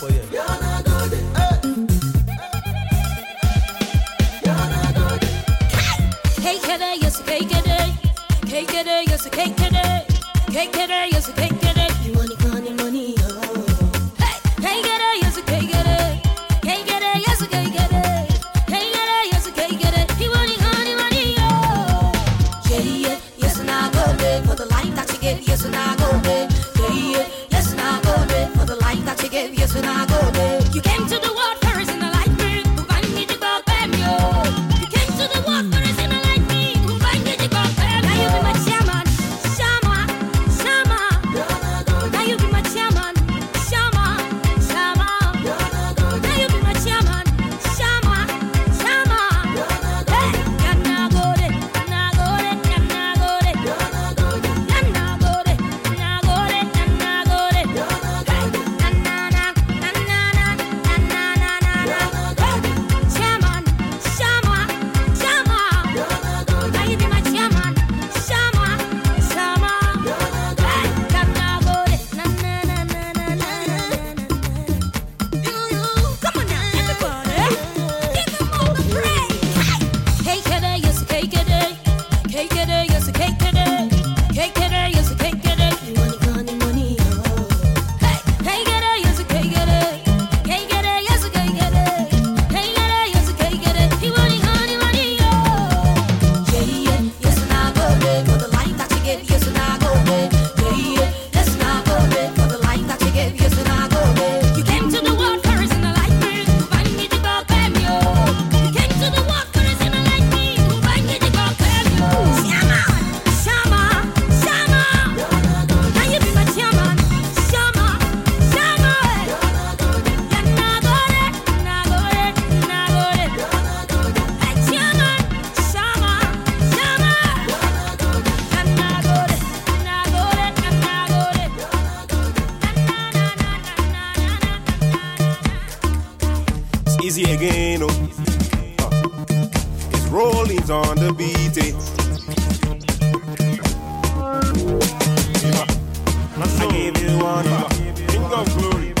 for you. Cake yes, cake today. Cake today, yes, cake today. Cake today, yes, cake on the beat, eh. I gave you one, King of glory.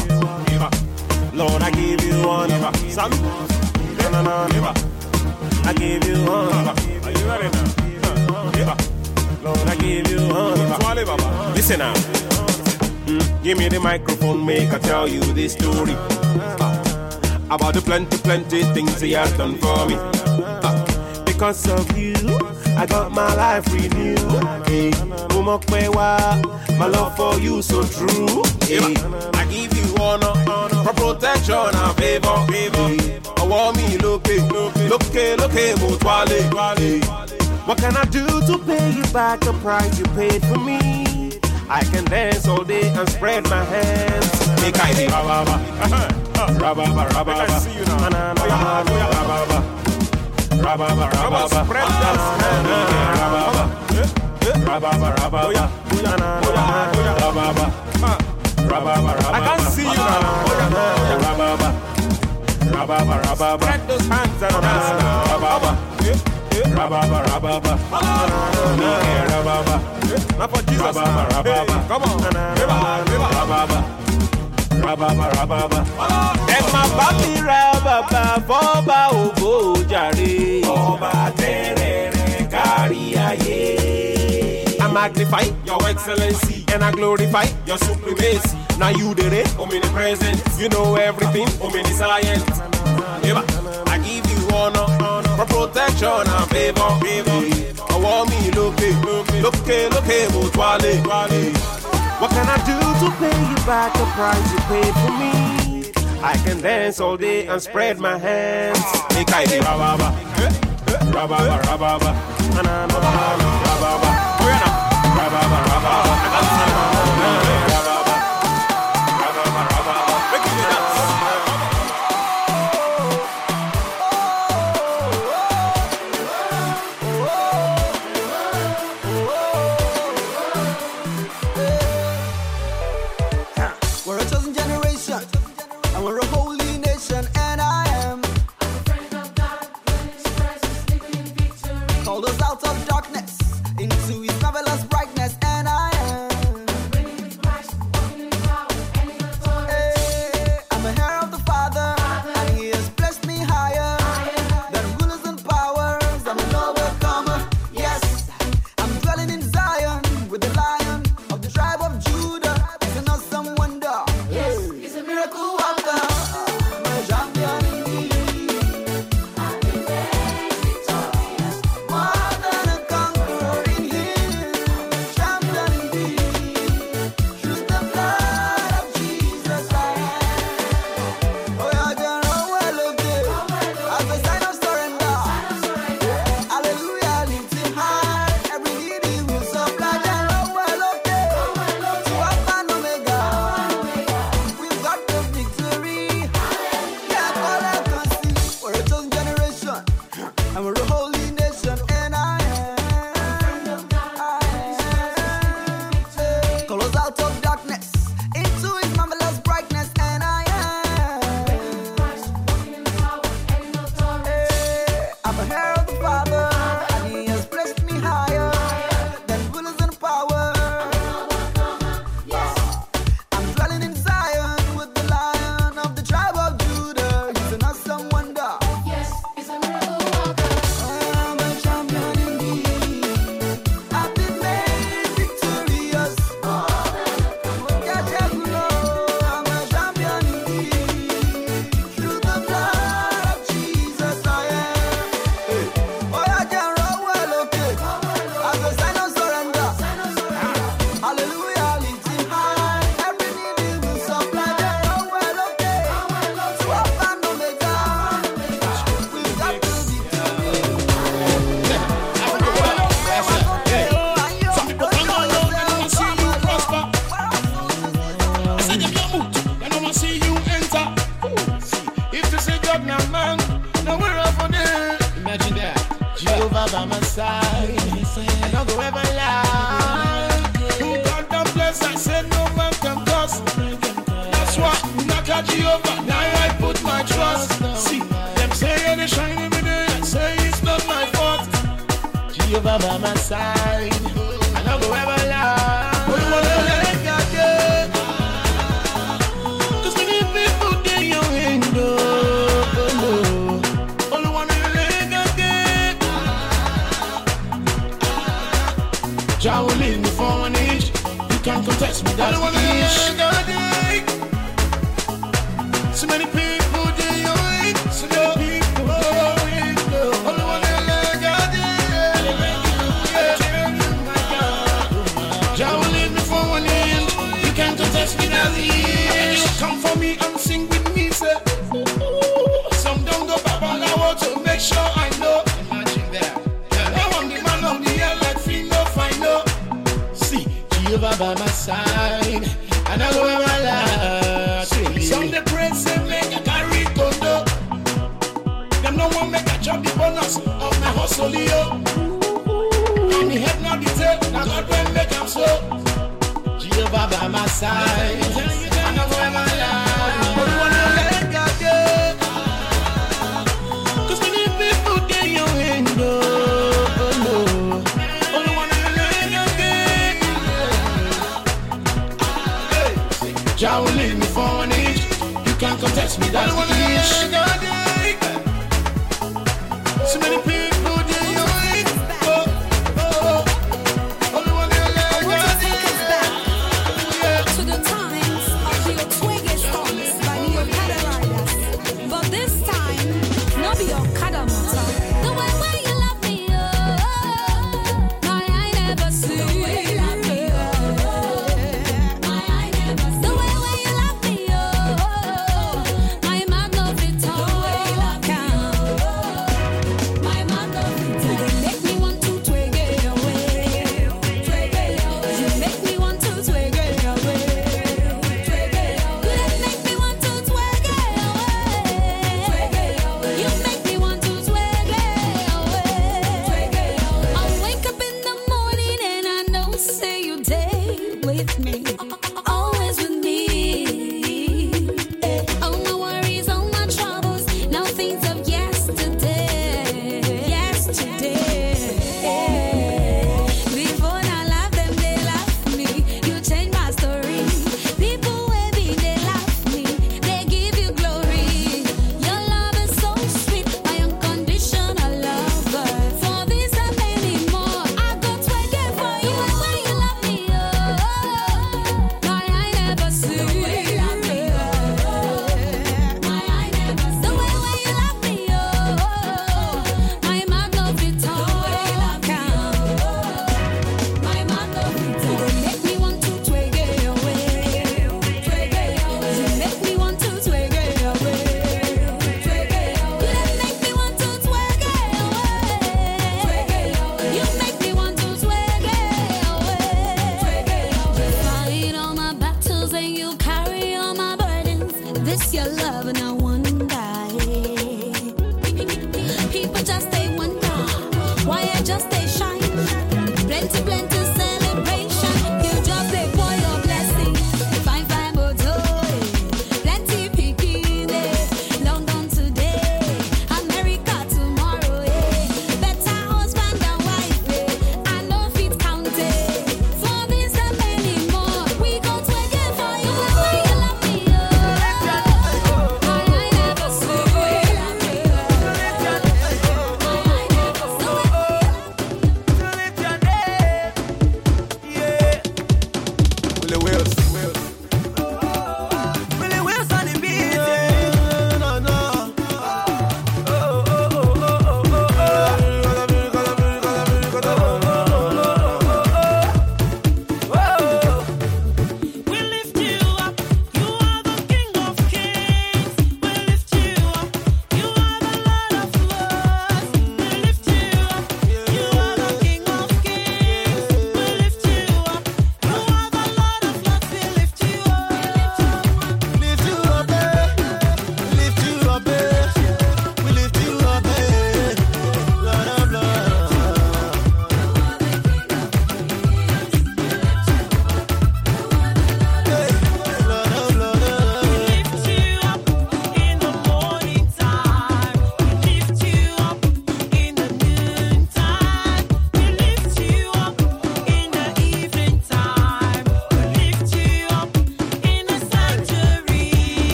Lord, I gave you one. Na, na, na, na. I gave you one. Are you ready now? Lord, I gave you one. Listen now. Mm, Give me the microphone, make I tell you this story about the plenty, plenty things he has done for me. Because of you, I got my life renewed. Hey, my love for you so true. Hey, I give you honor, for protection and favor. favor. I want me look, look, look, look, mutwale. What can I do to pay you back the price you paid for me? I can dance all day and spread my hands. Make I rababa, rababa, rababa. Rababa, rababa, rababa. I can see you now. Rababa, rababa, rababa. Spread those hands and dance. Rababa, rababa, rababa. Rababa. Not for Jesus. Rababa, rababa. Come on. Rababa. Rababa, rababa. rababa. Ẹ máa bá mi rababa fọ́ba ògo jàre. Ọba tẹ́rẹ̀ẹ́rẹ́ kárí ayé. I magnify your excellency and I glorify your supremacy. Now you did it, omnipresent. You know everything, omniscient. Yeah, I give you honor, for protection and favor. favor. I want me look, look, look, look, mutwale. What can I do to pay you back the price you paid for me? I can dance all day and spread my hands. Make I rababa, rababa, rababa, rababa, rababa.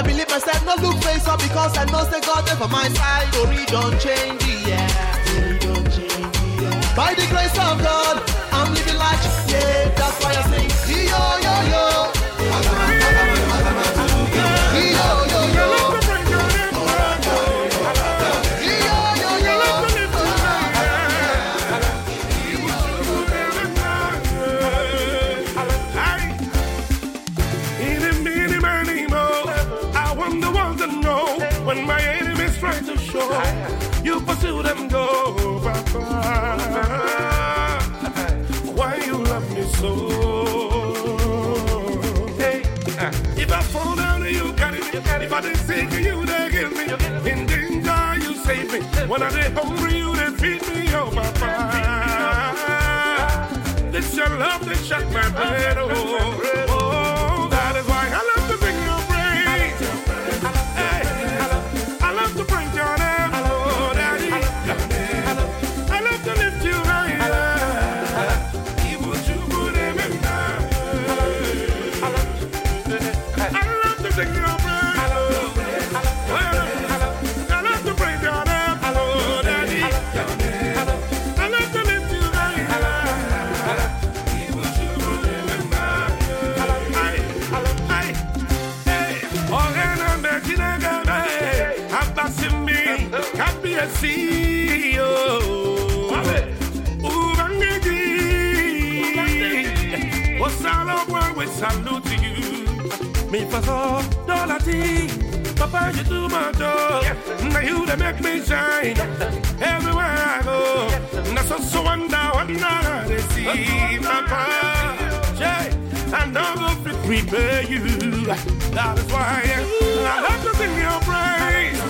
I believe myself, no look face up because I know say God for my side. Story don't change, yeah. Story don't change, yeah. By the grace of God, I'm living life, yeah. That's why I sing, yo yo yo. When they sick, you they give me. In danger, you save me. When I they hungry, you they feed me. Oh, my Father. This your love that shut my bread. Oh. salute to you. Me for all dollar tea. Papa, you do my job. Yes. Now you that make me shine. Everywhere I go. Yes. Now so so wonder wonder they see. Papa, And I know go prepare you. That is why I love to sing your praise.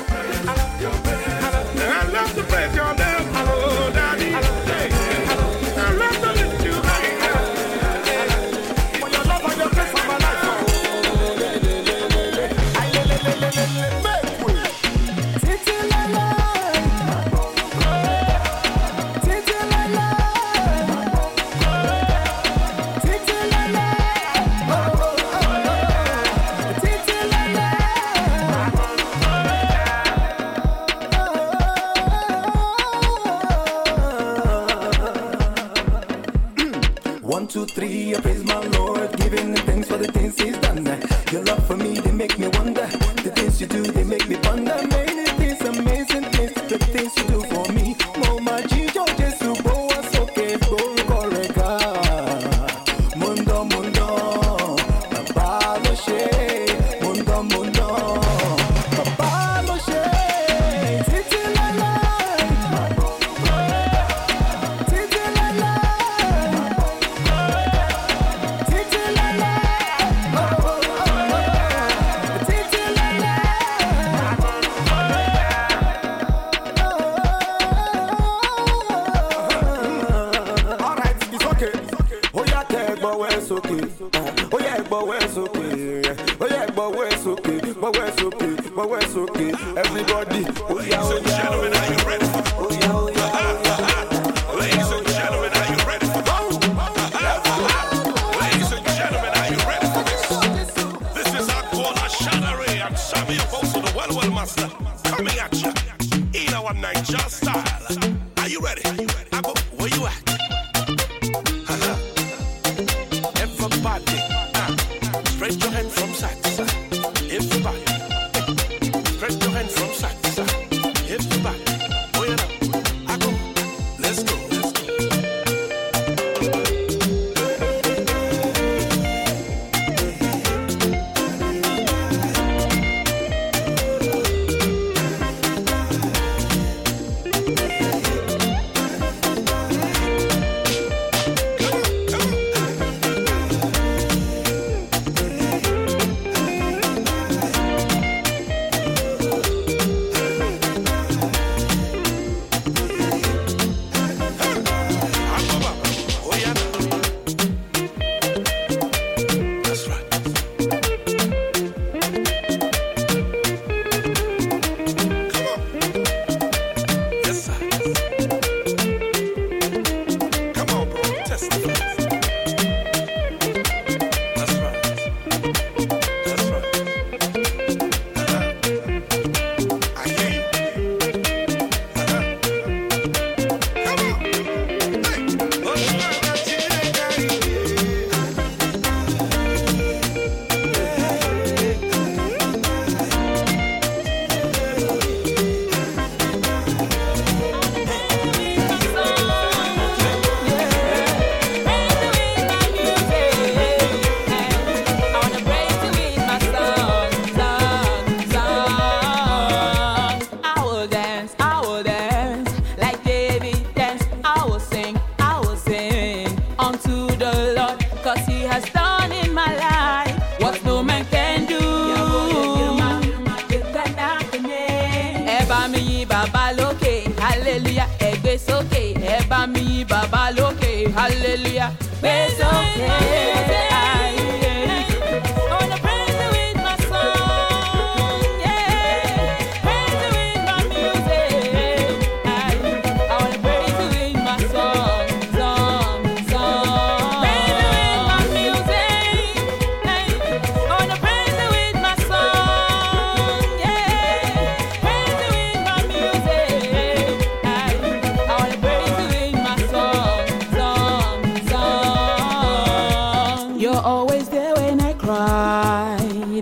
I love your praise.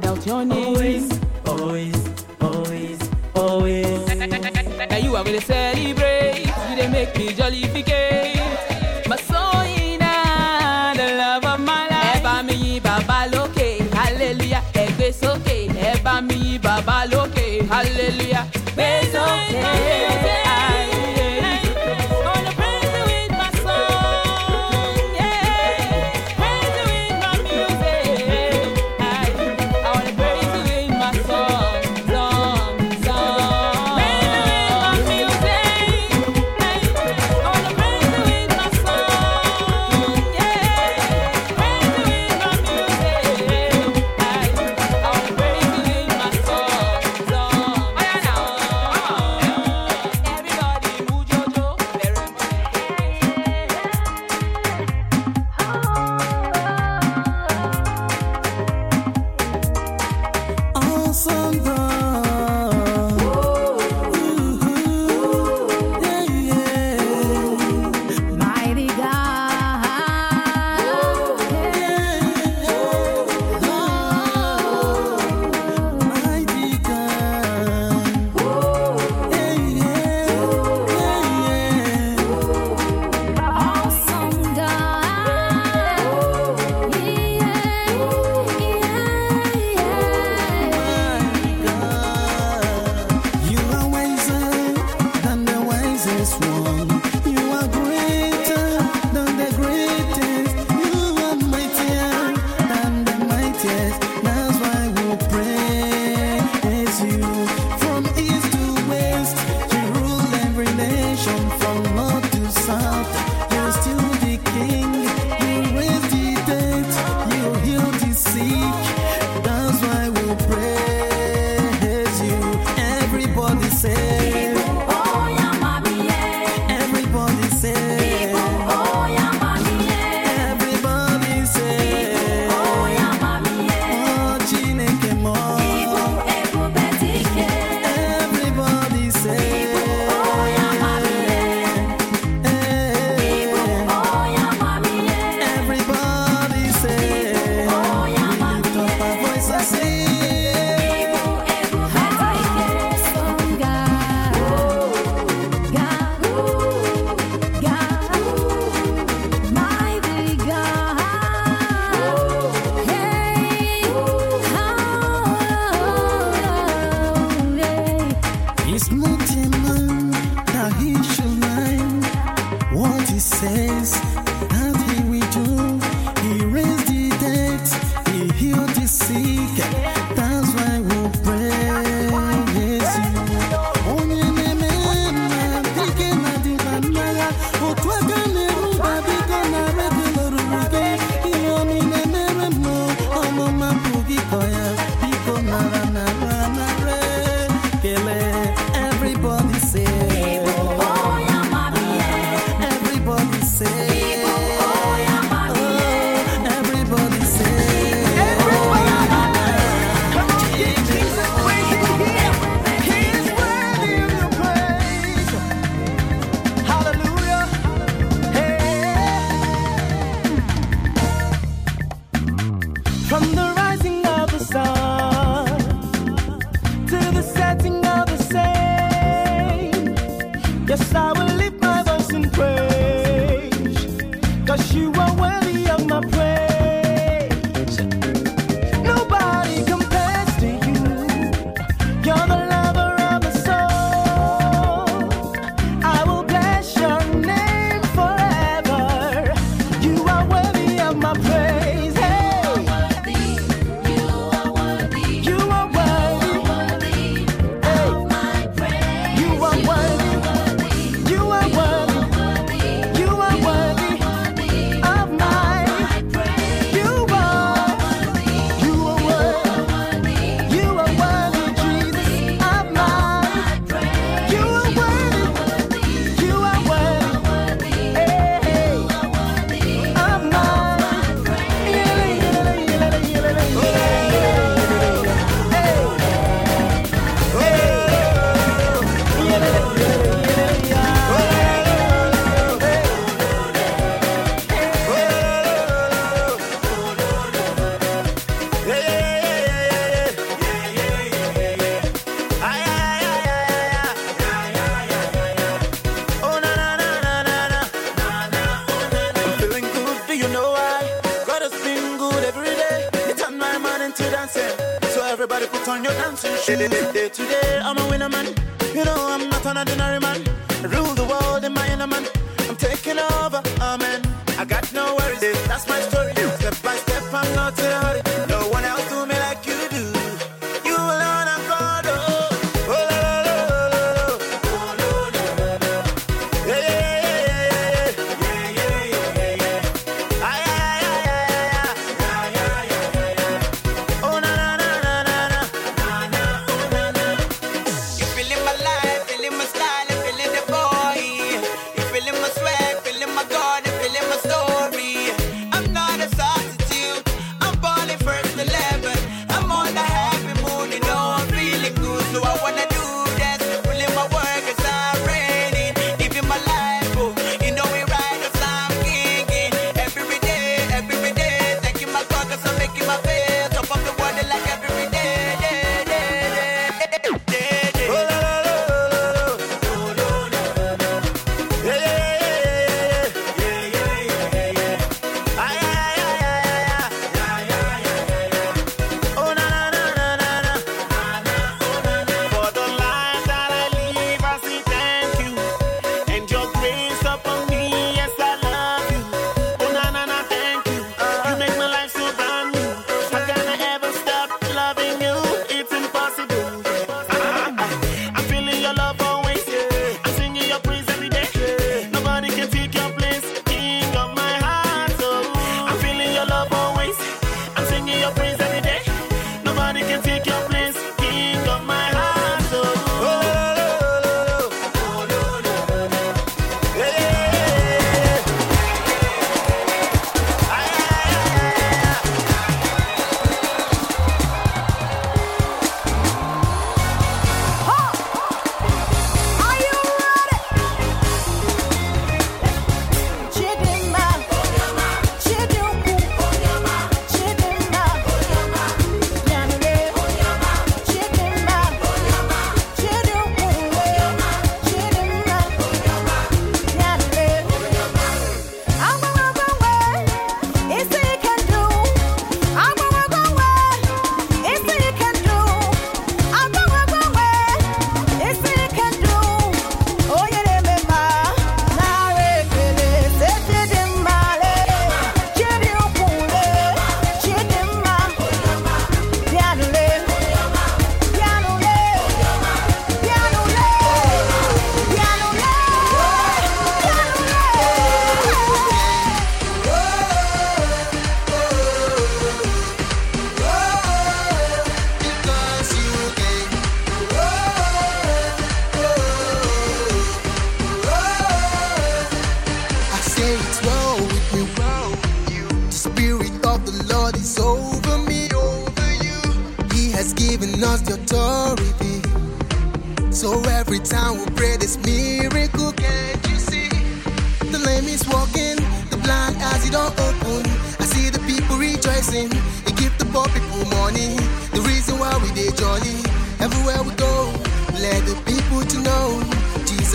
out your name. Always, always, always, always. Now you are gonna celebrate. You they make me jolly. My soul the love of my life. Hallelujah. Egbe sókè, hallelujah.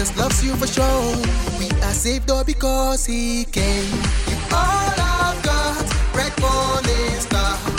just loves you for sure. We are saved all because he came. You all I've got, red morning star.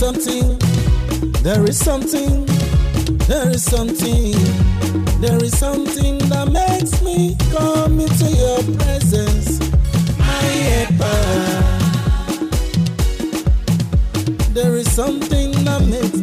something, there is something, there is something, there is something that makes me come into your presence. My helper. There is something that makes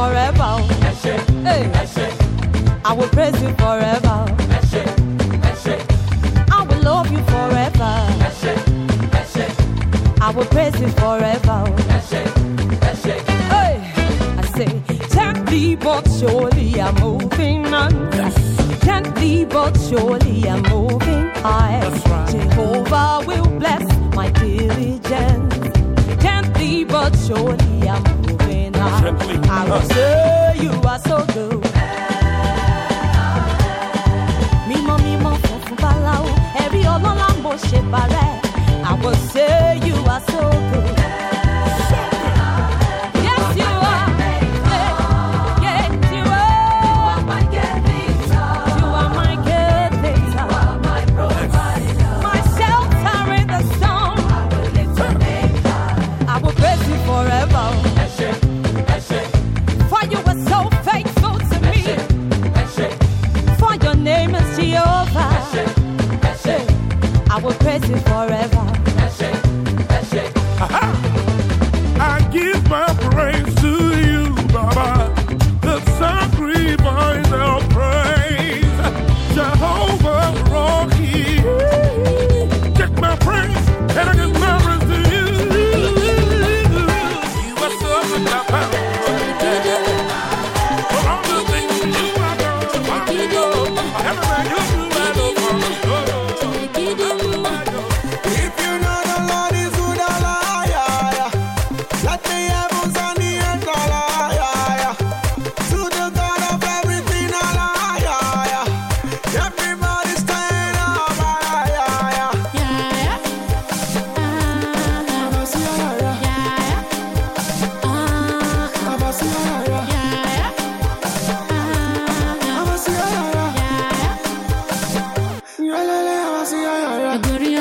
forever. Hey. I will praise you forever. I will love you forever. I will praise you forever. Hey. I say, gently but surely I'm moving on. Gently but surely I'm moving high. Jehovah will bless my diligence. Gently but surely simply. I will say you are so good. Mímọ́ mímọ́ funfun báláwo, Every ọlọ́lá mo ṣe bàrẹ̀. I will say you are so good.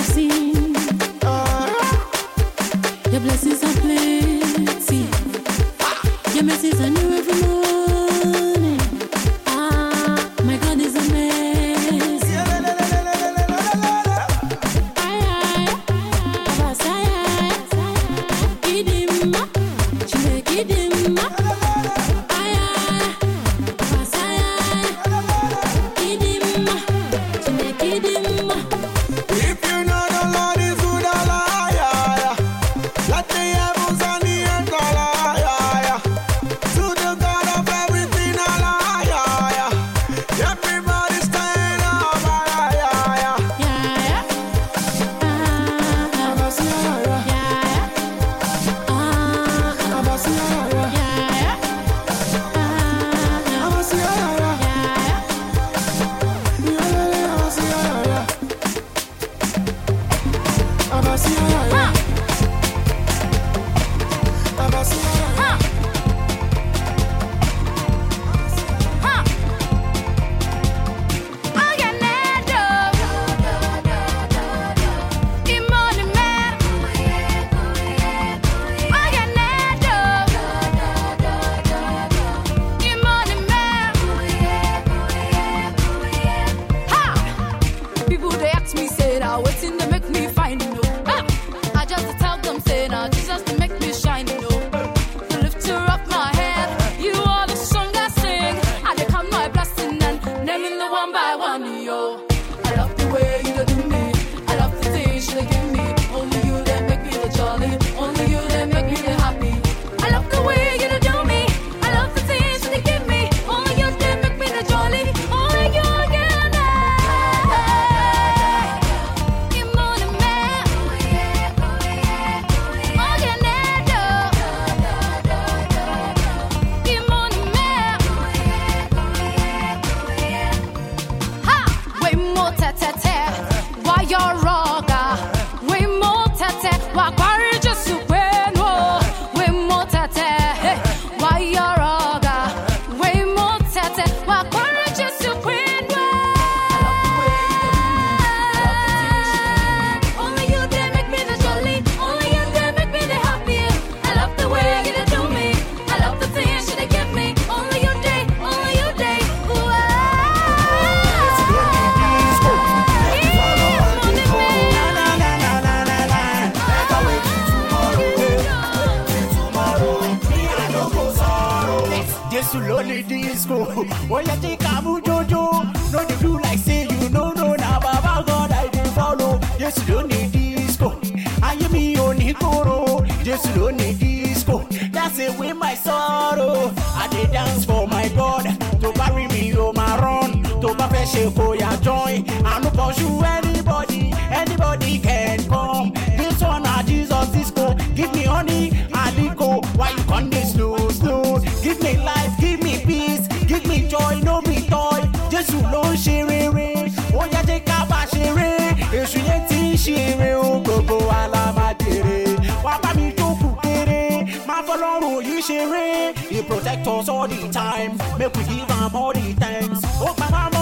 see sorrow. I did dance for my God. To bury me, oh my run. To buffet, shake, for your joy. I no pursue any. He protect us all the time. Make we give him all the thanks. Oh, my mama.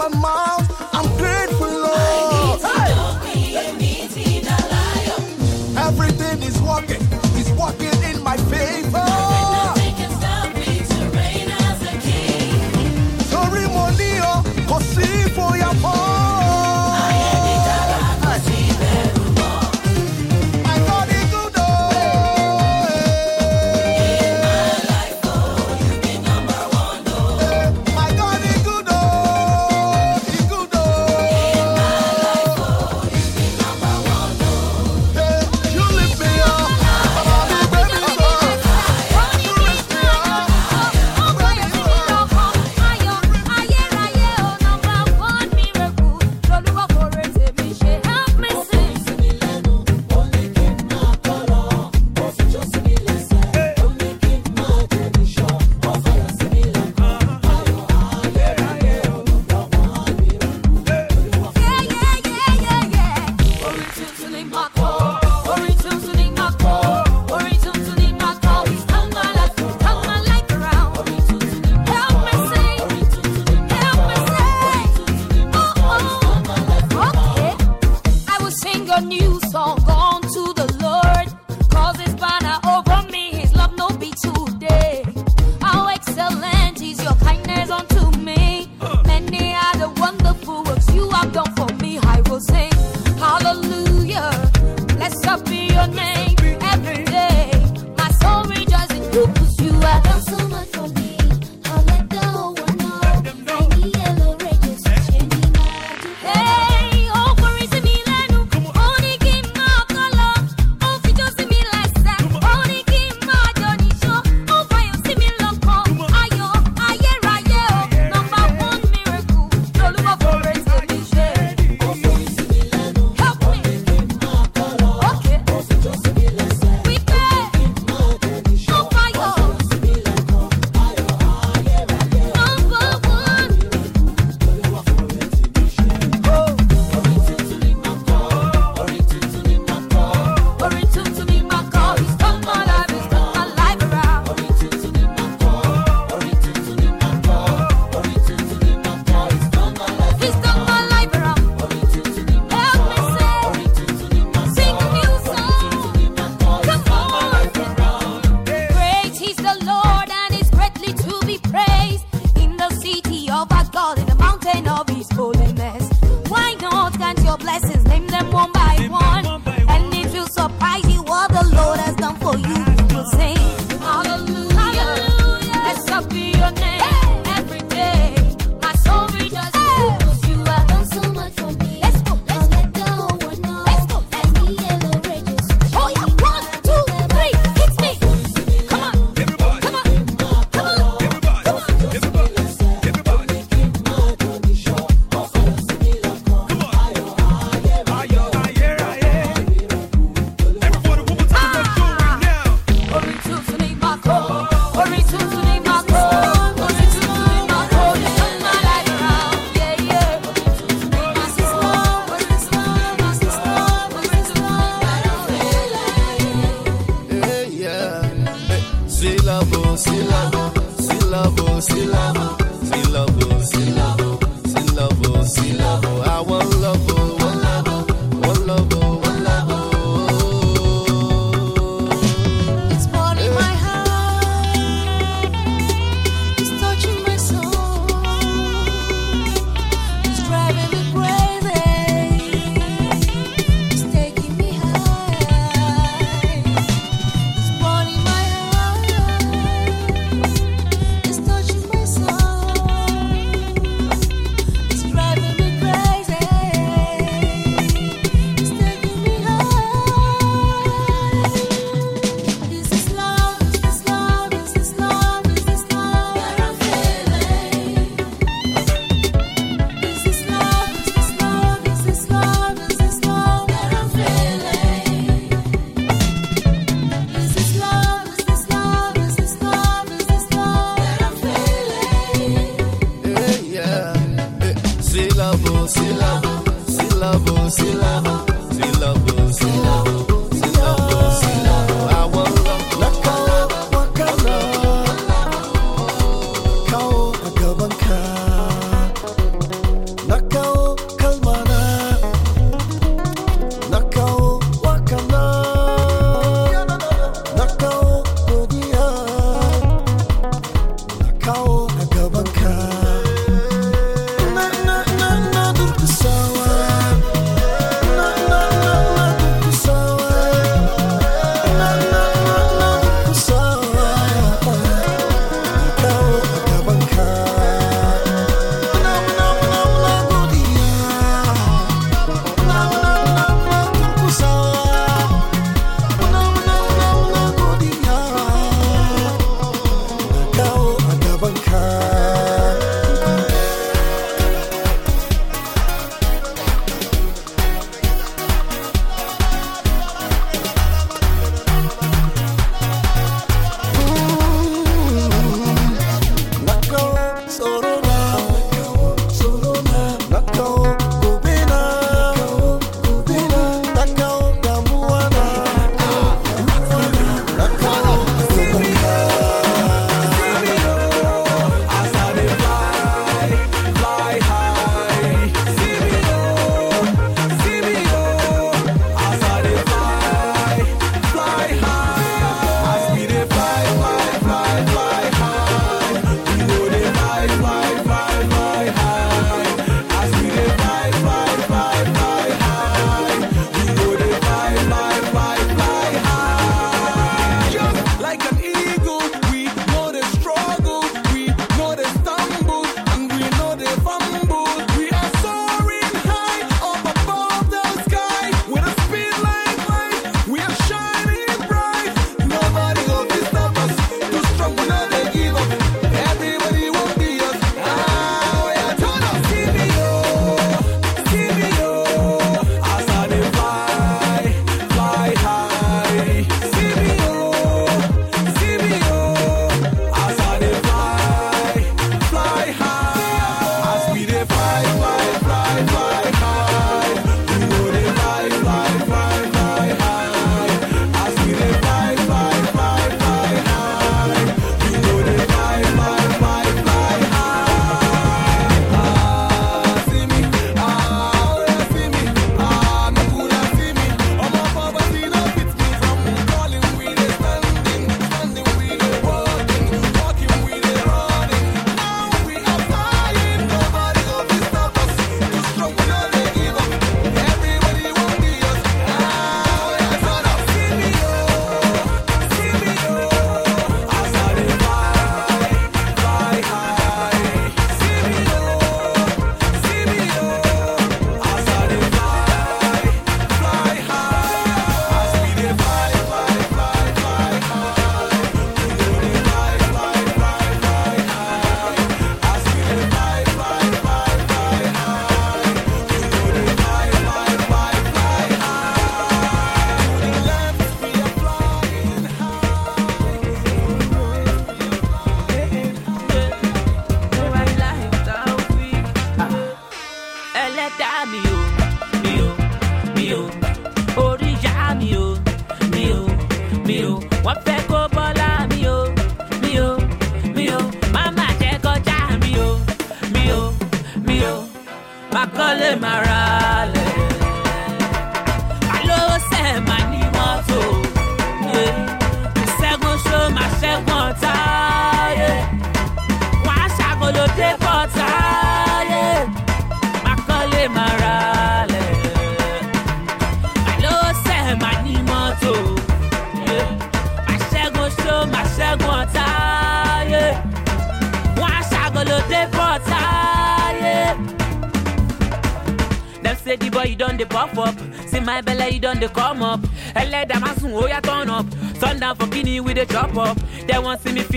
My mouth.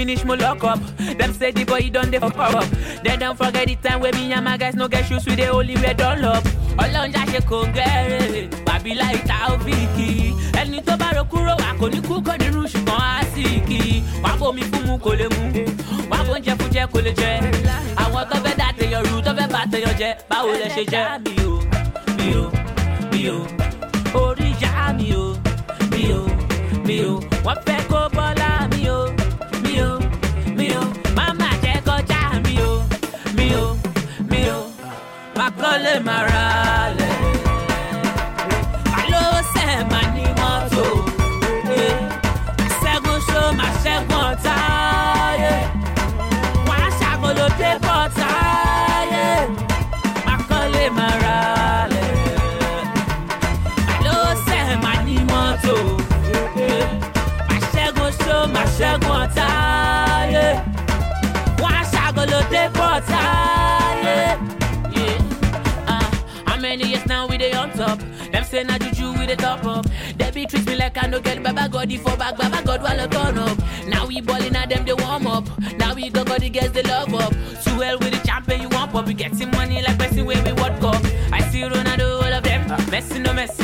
Finish my lock up. Them say the boy done the fuck up. They don't forget the time when me and my guys no get shoes with the only wear done up. Ọlọ́njà ṣe kò gẹ́rẹ́, bàbí láì ta òfìkì. Ẹni tó bá ro kúrò wà kò ní kú kò ní rú ṣùgbọ́n á sì kì í. Wà bomi fún mu kò lè mú. Wà bóúnjẹ fún jẹ kò lè jẹ. Àwọn tó fẹ́ dá tèèyàn rú tó fẹ́ bá tèèyàn jẹ. Báwo lẹ ṣe jẹ́? Mi ò mi pọ̀tá. yeah. Ah, How many now we dey on top? Them say na juju we dey top up. They be treat me like I no get Baba God for back, Baba God while I turn up. Now we ballin' at them they warm up. Now we go go the girls they love up. Too well with the champion you want up. We getting money like person where we World Cup. I see Ronaldo all of them. Messi no Messi